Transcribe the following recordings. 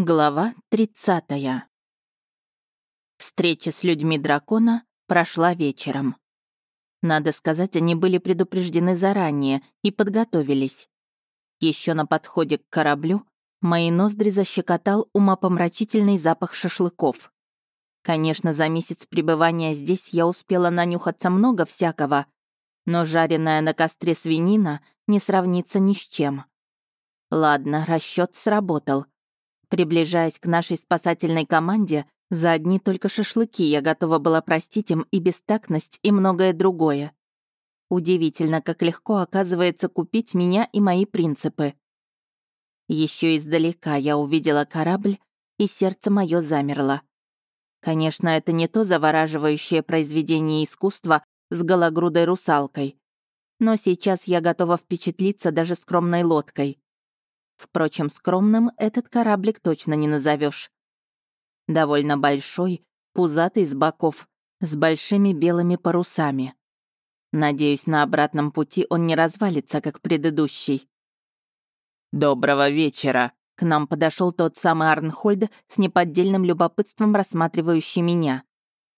Глава 30. Встреча с людьми дракона прошла вечером. Надо сказать, они были предупреждены заранее и подготовились. Еще на подходе к кораблю мои ноздри защекотал умопомрачительный запах шашлыков. Конечно, за месяц пребывания здесь я успела нанюхаться много всякого, но жареная на костре свинина не сравнится ни с чем. Ладно, расчет сработал — Приближаясь к нашей спасательной команде, за одни только шашлыки я готова была простить им и бестактность, и многое другое. Удивительно, как легко оказывается купить меня и мои принципы. Еще издалека я увидела корабль, и сердце мое замерло. Конечно, это не то завораживающее произведение искусства с гологрудой русалкой. Но сейчас я готова впечатлиться даже скромной лодкой. Впрочем, скромным этот кораблик точно не назовешь. Довольно большой, пузатый с боков, с большими белыми парусами. Надеюсь, на обратном пути он не развалится, как предыдущий. «Доброго вечера!» К нам подошел тот самый Арнхольд с неподдельным любопытством рассматривающий меня.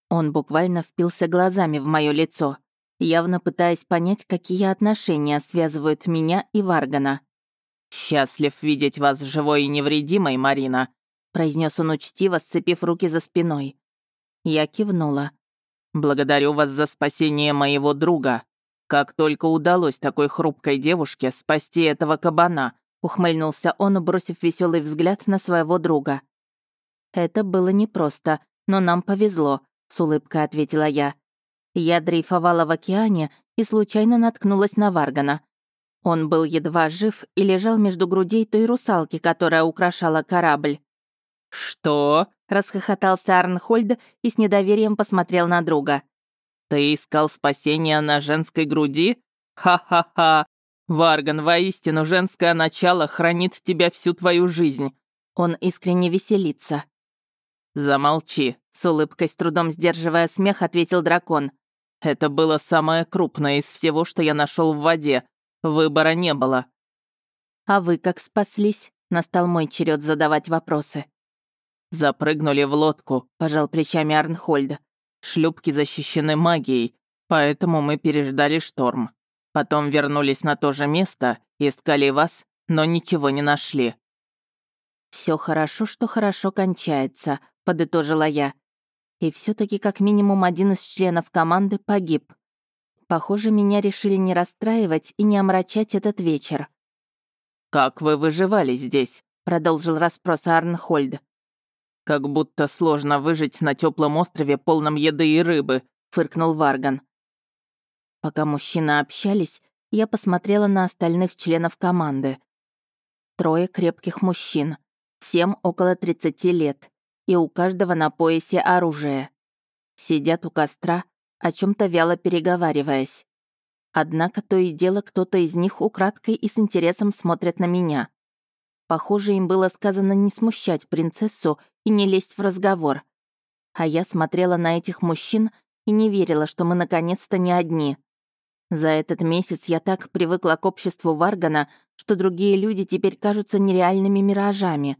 Он буквально впился глазами в мое лицо, явно пытаясь понять, какие отношения связывают меня и Варгана. «Счастлив видеть вас живой и невредимой, Марина», произнес он учтиво, сцепив руки за спиной. Я кивнула. «Благодарю вас за спасение моего друга. Как только удалось такой хрупкой девушке спасти этого кабана», ухмыльнулся он, бросив веселый взгляд на своего друга. «Это было непросто, но нам повезло», — с улыбкой ответила я. Я дрейфовала в океане и случайно наткнулась на Варгана. Он был едва жив и лежал между грудей той русалки, которая украшала корабль. «Что?» — расхохотался Арнхольд и с недоверием посмотрел на друга. «Ты искал спасения на женской груди? Ха-ха-ха! Варган, воистину, женское начало хранит тебя всю твою жизнь!» Он искренне веселится. «Замолчи», — с улыбкой, с трудом сдерживая смех, ответил дракон. «Это было самое крупное из всего, что я нашел в воде. Выбора не было. А вы как спаслись? Настал мой черед задавать вопросы. Запрыгнули в лодку, пожал плечами Арнхольда. Шлюпки защищены магией, поэтому мы переждали шторм. Потом вернулись на то же место, искали вас, но ничего не нашли. Все хорошо, что хорошо кончается», — подытожила я. И все таки как минимум один из членов команды погиб. Похоже, меня решили не расстраивать и не омрачать этот вечер. «Как вы выживали здесь?» — продолжил расспрос Арнхольд. «Как будто сложно выжить на теплом острове, полном еды и рыбы», — фыркнул Варган. Пока мужчины общались, я посмотрела на остальных членов команды. Трое крепких мужчин, всем около 30 лет, и у каждого на поясе оружие. Сидят у костра, о чем то вяло переговариваясь. Однако то и дело кто-то из них украдкой и с интересом смотрит на меня. Похоже, им было сказано не смущать принцессу и не лезть в разговор. А я смотрела на этих мужчин и не верила, что мы наконец-то не одни. За этот месяц я так привыкла к обществу Варгана, что другие люди теперь кажутся нереальными миражами.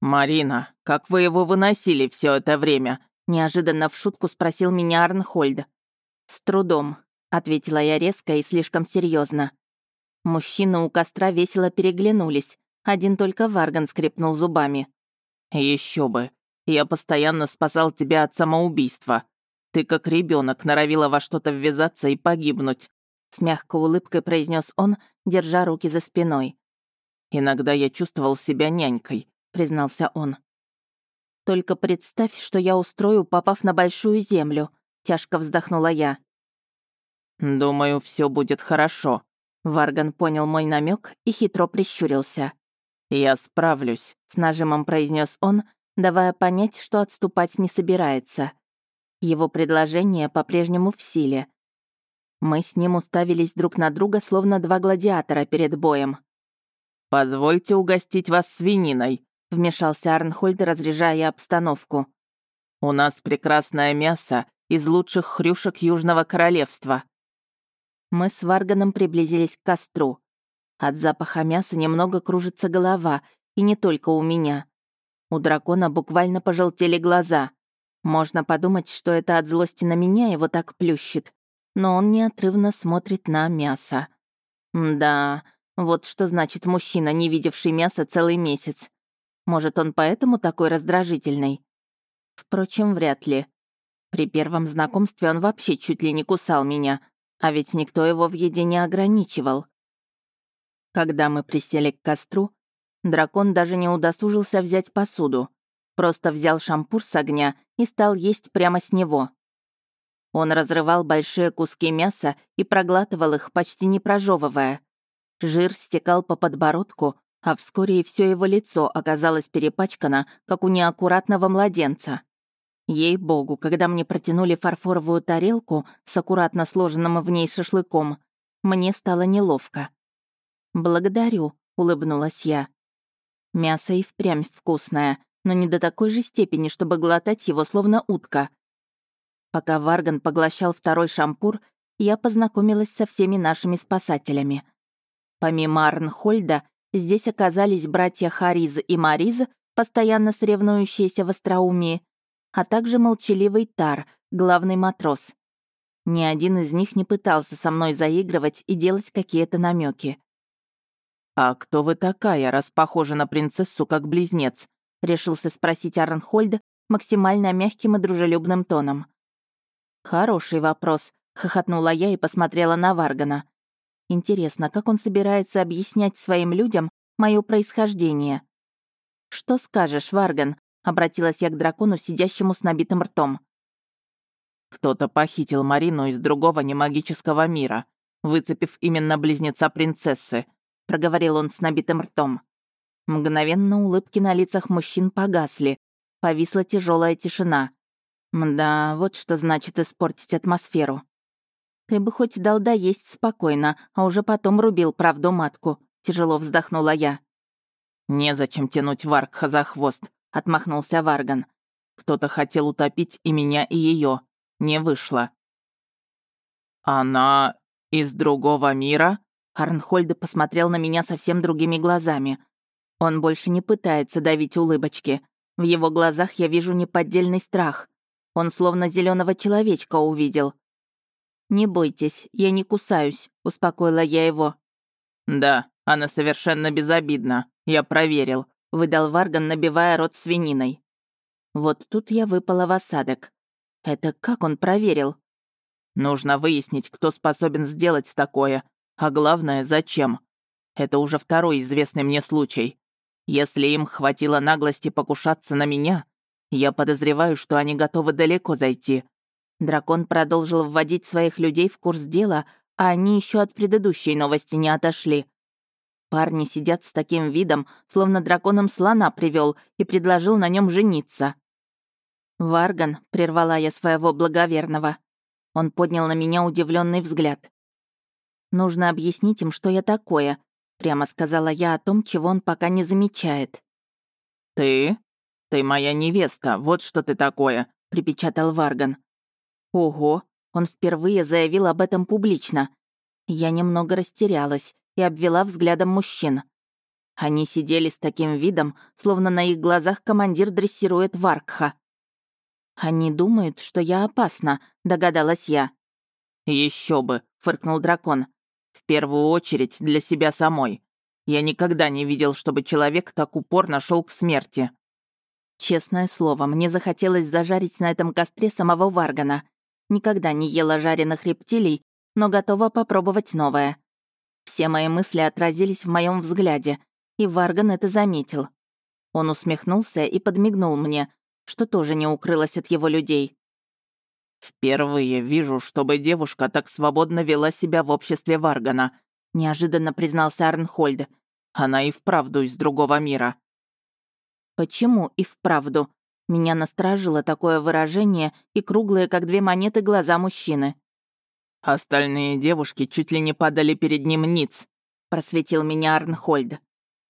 «Марина, как вы его выносили все это время?» Неожиданно в шутку спросил меня Арнхольд. «С трудом», — ответила я резко и слишком серьезно. Мужчины у костра весело переглянулись. Один только Варган скрипнул зубами. Еще бы. Я постоянно спасал тебя от самоубийства. Ты как ребенок норовила во что-то ввязаться и погибнуть», — с мягкой улыбкой произнес он, держа руки за спиной. «Иногда я чувствовал себя нянькой», — признался он. Только представь, что я устрою, попав на большую землю», — тяжко вздохнула я. «Думаю, все будет хорошо», — Варган понял мой намек и хитро прищурился. «Я справлюсь», — с нажимом произнес он, давая понять, что отступать не собирается. Его предложение по-прежнему в силе. Мы с ним уставились друг на друга, словно два гладиатора перед боем. «Позвольте угостить вас свининой», — вмешался Арнхольд, разряжая обстановку. «У нас прекрасное мясо из лучших хрюшек Южного Королевства». Мы с Варганом приблизились к костру. От запаха мяса немного кружится голова, и не только у меня. У дракона буквально пожелтели глаза. Можно подумать, что это от злости на меня его так плющит. Но он неотрывно смотрит на мясо. Да, вот что значит мужчина, не видевший мяса целый месяц. Может, он поэтому такой раздражительный? Впрочем, вряд ли. При первом знакомстве он вообще чуть ли не кусал меня, а ведь никто его в еде не ограничивал. Когда мы присели к костру, дракон даже не удосужился взять посуду. Просто взял шампур с огня и стал есть прямо с него. Он разрывал большие куски мяса и проглатывал их, почти не прожевывая. Жир стекал по подбородку, а вскоре и все его лицо оказалось перепачкано, как у неаккуратного младенца. Ей-богу, когда мне протянули фарфоровую тарелку с аккуратно сложенным в ней шашлыком, мне стало неловко. «Благодарю», — улыбнулась я. Мясо и впрямь вкусное, но не до такой же степени, чтобы глотать его словно утка. Пока Варган поглощал второй шампур, я познакомилась со всеми нашими спасателями. Помимо Арнхольда, здесь оказались братья Хариз и Мариз, постоянно соревнующиеся в остроумии, а также молчаливый Тар, главный матрос. Ни один из них не пытался со мной заигрывать и делать какие-то намеки. «А кто вы такая, раз похожа на принцессу, как близнец?» — решился спросить Арнхольд максимально мягким и дружелюбным тоном. «Хороший вопрос», — хохотнула я и посмотрела на Варгана. «Интересно, как он собирается объяснять своим людям мое происхождение?» «Что скажешь, Варган?» — обратилась я к дракону, сидящему с набитым ртом. «Кто-то похитил Марину из другого немагического мира, выцепив именно близнеца принцессы», проговорил он с набитым ртом. Мгновенно улыбки на лицах мужчин погасли. Повисла тяжелая тишина. Мда, вот что значит испортить атмосферу. Ты бы хоть дал доесть спокойно, а уже потом рубил правду матку. Тяжело вздохнула я. «Незачем тянуть Варкха за хвост», — отмахнулся Варган. «Кто-то хотел утопить и меня, и ее. Не вышло». «Она из другого мира?» Арнхольд посмотрел на меня совсем другими глазами. Он больше не пытается давить улыбочки. В его глазах я вижу неподдельный страх. Он словно зеленого человечка увидел. «Не бойтесь, я не кусаюсь», — успокоила я его. «Да, она совершенно безобидна. Я проверил», — выдал Варган, набивая рот свининой. Вот тут я выпала в осадок. Это как он проверил? Нужно выяснить, кто способен сделать такое, а главное, зачем? Это уже второй известный мне случай. Если им хватило наглости покушаться на меня, я подозреваю, что они готовы далеко зайти. Дракон продолжил вводить своих людей в курс дела, а они еще от предыдущей новости не отошли. Парни сидят с таким видом, словно драконом слона привел и предложил на нем жениться. «Варган», — прервала я своего благоверного. Он поднял на меня удивленный взгляд. Нужно объяснить им, что я такое», — прямо сказала я о том, чего он пока не замечает. «Ты? Ты моя невеста, вот что ты такое», — припечатал Варган. «Ого, он впервые заявил об этом публично. Я немного растерялась и обвела взглядом мужчин. Они сидели с таким видом, словно на их глазах командир дрессирует Варкха. «Они думают, что я опасна», — догадалась я. Еще бы», — фыркнул дракон. В первую очередь для себя самой. Я никогда не видел, чтобы человек так упорно шел к смерти. Честное слово, мне захотелось зажарить на этом костре самого Варгана. Никогда не ела жареных рептилий, но готова попробовать новое. Все мои мысли отразились в моем взгляде, и Варган это заметил. Он усмехнулся и подмигнул мне, что тоже не укрылось от его людей. «Впервые вижу, чтобы девушка так свободно вела себя в обществе Варгана», — неожиданно признался Арнхольд. «Она и вправду из другого мира». «Почему и вправду?» Меня насторожило такое выражение и круглые, как две монеты, глаза мужчины. «Остальные девушки чуть ли не падали перед ним ниц», — просветил меня Арнхольд.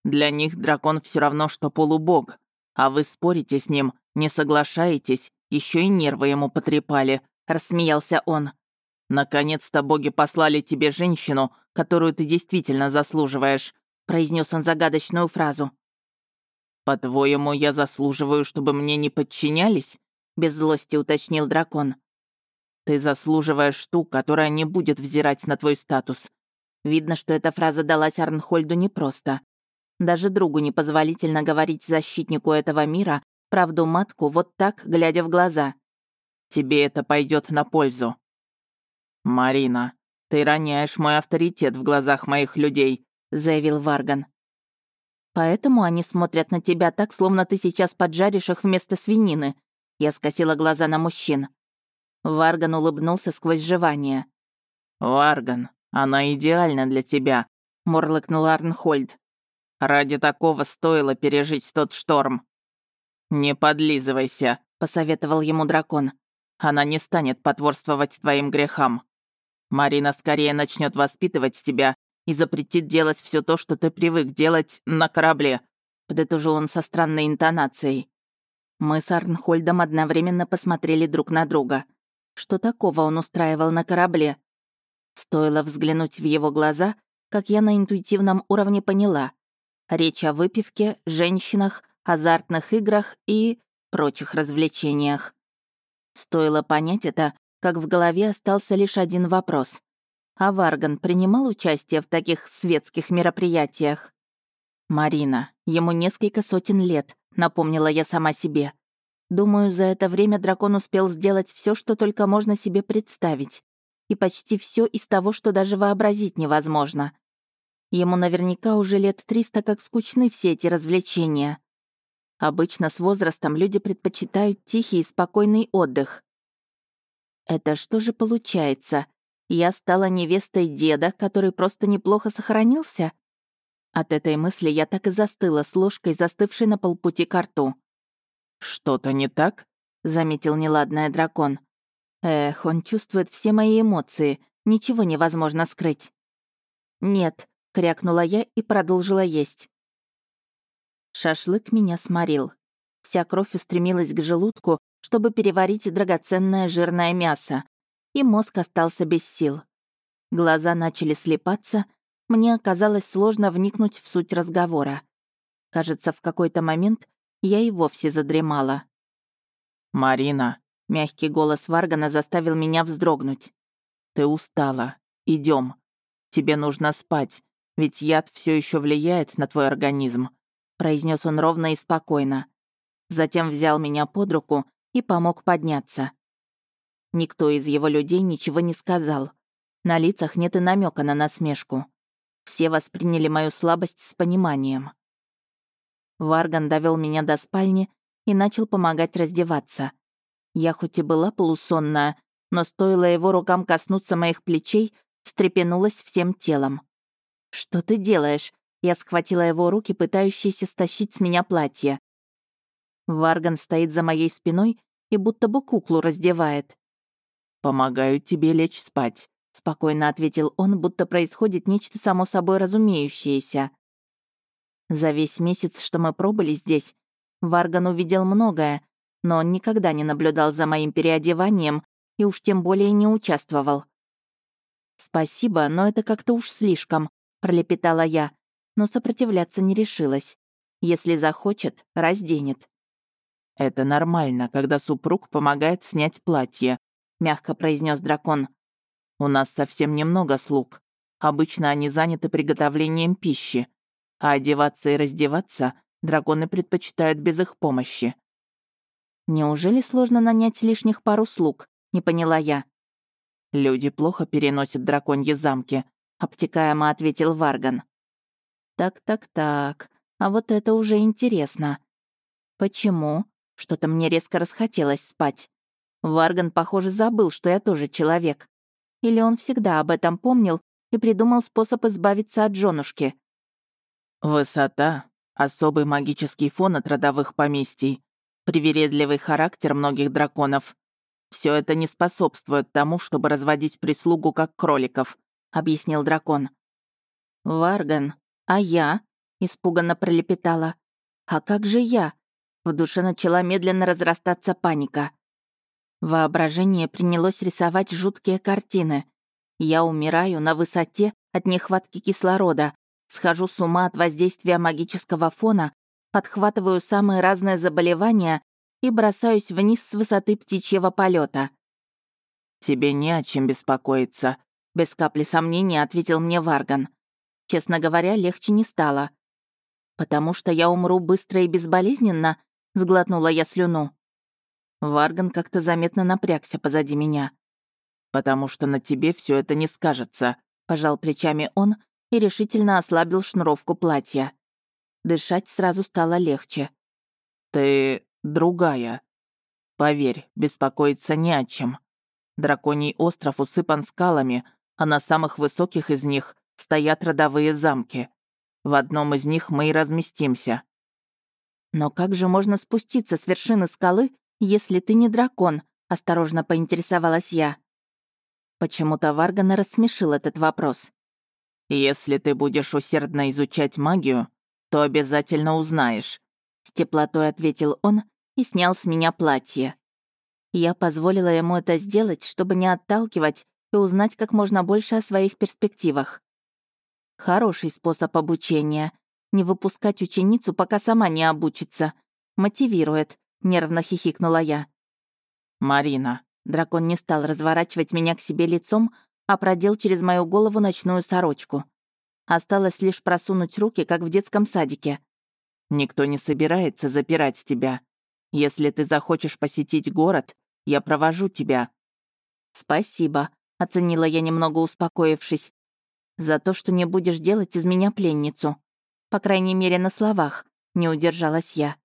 «Для них дракон все равно, что полубог, а вы спорите с ним, не соглашаетесь еще и нервы ему потрепали», — рассмеялся он. «Наконец-то боги послали тебе женщину, которую ты действительно заслуживаешь», — произнес он загадочную фразу. «По-твоему, я заслуживаю, чтобы мне не подчинялись?» — без злости уточнил дракон. «Ты заслуживаешь ту, которая не будет взирать на твой статус». Видно, что эта фраза далась Арнхольду непросто. Даже другу непозволительно говорить защитнику этого мира правду матку вот так, глядя в глаза. «Тебе это пойдет на пользу». «Марина, ты роняешь мой авторитет в глазах моих людей», — заявил Варган. Поэтому они смотрят на тебя так, словно ты сейчас поджаришь их вместо свинины. Я скосила глаза на мужчин. Варган улыбнулся сквозь жевание. «Варган, она идеальна для тебя», — мурлыкнул Арнхольд. «Ради такого стоило пережить тот шторм». «Не подлизывайся», — посоветовал ему дракон. «Она не станет потворствовать твоим грехам. Марина скорее начнет воспитывать тебя и запретит делать все то, что ты привык делать на корабле», — подытожил он со странной интонацией. Мы с Арнхольдом одновременно посмотрели друг на друга. Что такого он устраивал на корабле? Стоило взглянуть в его глаза, как я на интуитивном уровне поняла. Речь о выпивке, женщинах, азартных играх и прочих развлечениях. Стоило понять это, как в голове остался лишь один вопрос. А Варган принимал участие в таких светских мероприятиях? Марина, ему несколько сотен лет, напомнила я сама себе. Думаю, за это время дракон успел сделать все, что только можно себе представить. И почти все из того, что даже вообразить невозможно. Ему наверняка уже лет триста, как скучны все эти развлечения. Обычно с возрастом люди предпочитают тихий и спокойный отдых. Это что же получается? Я стала невестой деда, который просто неплохо сохранился? От этой мысли я так и застыла с ложкой, застывшей на полпути к рту. «Что-то не так?» — заметил неладное дракон. «Эх, он чувствует все мои эмоции, ничего невозможно скрыть». «Нет», — крякнула я и продолжила есть. Шашлык меня сморил. Вся кровь устремилась к желудку, чтобы переварить драгоценное жирное мясо, и мозг остался без сил. Глаза начали слепаться, мне оказалось сложно вникнуть в суть разговора. Кажется, в какой-то момент я и вовсе задремала. «Марина», — мягкий голос Варгана заставил меня вздрогнуть. «Ты устала. Идем. Тебе нужно спать, ведь яд все еще влияет на твой организм», — произнес он ровно и спокойно. Затем взял меня под руку и помог подняться. Никто из его людей ничего не сказал. На лицах нет и намека на насмешку. Все восприняли мою слабость с пониманием. Варган довел меня до спальни и начал помогать раздеваться. Я хоть и была полусонная, но стоило его рукам коснуться моих плечей, встрепенулась всем телом. «Что ты делаешь?» Я схватила его руки, пытающиеся стащить с меня платье. Варган стоит за моей спиной и будто бы куклу раздевает. «Помогаю тебе лечь спать», — спокойно ответил он, будто происходит нечто само собой разумеющееся. За весь месяц, что мы пробыли здесь, Варган увидел многое, но он никогда не наблюдал за моим переодеванием и уж тем более не участвовал. «Спасибо, но это как-то уж слишком», — пролепетала я, но сопротивляться не решилась. Если захочет, разденет. «Это нормально, когда супруг помогает снять платье», — мягко произнес дракон. «У нас совсем немного слуг. Обычно они заняты приготовлением пищи, а одеваться и раздеваться драконы предпочитают без их помощи». «Неужели сложно нанять лишних пару слуг?» — не поняла я. «Люди плохо переносят драконьи замки», — обтекаемо ответил Варган. «Так-так-так, а вот это уже интересно. Почему? Что-то мне резко расхотелось спать. Варган, похоже, забыл, что я тоже человек. Или он всегда об этом помнил и придумал способ избавиться от женушки. Высота, особый магический фон от родовых поместий, привередливый характер многих драконов. Все это не способствует тому, чтобы разводить прислугу как кроликов, объяснил дракон. Варган, а я? испуганно пролепетала. А как же я? В душе начала медленно разрастаться паника. Воображение принялось рисовать жуткие картины. Я умираю на высоте от нехватки кислорода, схожу с ума от воздействия магического фона, подхватываю самые разные заболевания и бросаюсь вниз с высоты птичьего полета. «Тебе не о чем беспокоиться», — без капли сомнения ответил мне Варган. Честно говоря, легче не стало. «Потому что я умру быстро и безболезненно?» — сглотнула я слюну. Варган как-то заметно напрягся позади меня. «Потому что на тебе все это не скажется», — пожал плечами он и решительно ослабил шнуровку платья. Дышать сразу стало легче. «Ты другая. Поверь, беспокоиться не о чем. Драконий остров усыпан скалами, а на самых высоких из них стоят родовые замки. В одном из них мы и разместимся». «Но как же можно спуститься с вершины скалы, если ты не дракон?» — осторожно поинтересовалась я. Почему-то Варгана рассмешил этот вопрос. «Если ты будешь усердно изучать магию, то обязательно узнаешь», — с теплотой ответил он и снял с меня платье. Я позволила ему это сделать, чтобы не отталкивать и узнать как можно больше о своих перспективах. Хороший способ обучения. Не выпускать ученицу, пока сама не обучится. Мотивирует, нервно хихикнула я. «Марина». Дракон не стал разворачивать меня к себе лицом, а продел через мою голову ночную сорочку. Осталось лишь просунуть руки, как в детском садике. «Никто не собирается запирать тебя. Если ты захочешь посетить город, я провожу тебя». «Спасибо», — оценила я, немного успокоившись. «За то, что не будешь делать из меня пленницу. По крайней мере, на словах», — не удержалась я.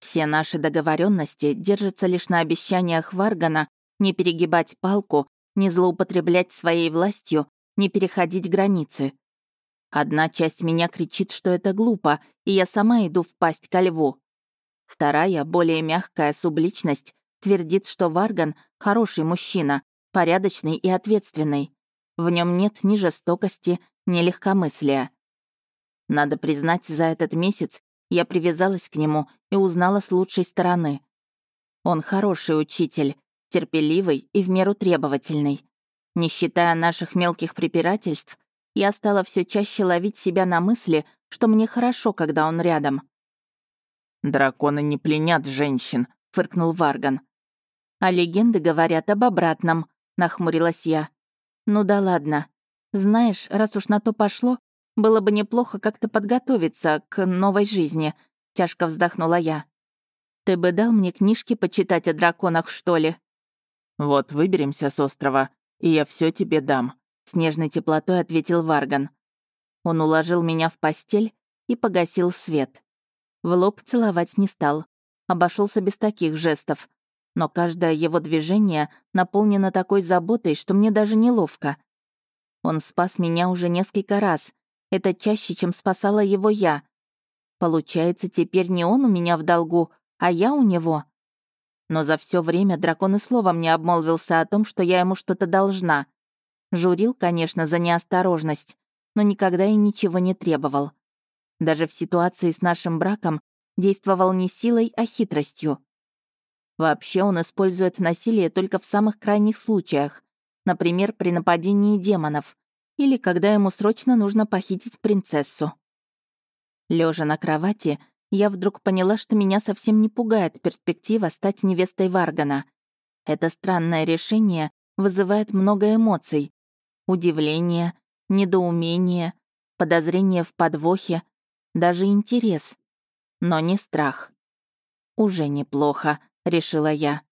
Все наши договоренности держатся лишь на обещаниях Варгана не перегибать палку, не злоупотреблять своей властью, не переходить границы. Одна часть меня кричит, что это глупо, и я сама иду в пасть ко льву. Вторая, более мягкая субличность, твердит, что Варган — хороший мужчина, порядочный и ответственный. В нем нет ни жестокости, ни легкомыслия. Надо признать, за этот месяц я привязалась к нему и узнала с лучшей стороны. Он хороший учитель, терпеливый и в меру требовательный. Не считая наших мелких препирательств, я стала все чаще ловить себя на мысли, что мне хорошо, когда он рядом. «Драконы не пленят женщин», — фыркнул Варган. «А легенды говорят об обратном», — нахмурилась я. «Ну да ладно. Знаешь, раз уж на то пошло, было бы неплохо как-то подготовиться к новой жизни», — тяжко вздохнула я. «Ты бы дал мне книжки почитать о драконах, что ли?» «Вот выберемся с острова, и я все тебе дам», с нежной теплотой ответил Варган. Он уложил меня в постель и погасил свет. В лоб целовать не стал. Обошелся без таких жестов. Но каждое его движение наполнено такой заботой, что мне даже неловко. Он спас меня уже несколько раз. Это чаще, чем спасала его я. Получается, теперь не он у меня в долгу, а я у него. Но за все время дракон и словом не обмолвился о том, что я ему что-то должна. Журил, конечно, за неосторожность, но никогда и ничего не требовал. Даже в ситуации с нашим браком действовал не силой, а хитростью. Вообще он использует насилие только в самых крайних случаях, например, при нападении демонов или когда ему срочно нужно похитить принцессу. Лежа на кровати, я вдруг поняла, что меня совсем не пугает перспектива стать невестой Варгана. Это странное решение вызывает много эмоций, удивление, недоумение, подозрение в подвохе, даже интерес. Но не страх. «Уже неплохо», — решила я.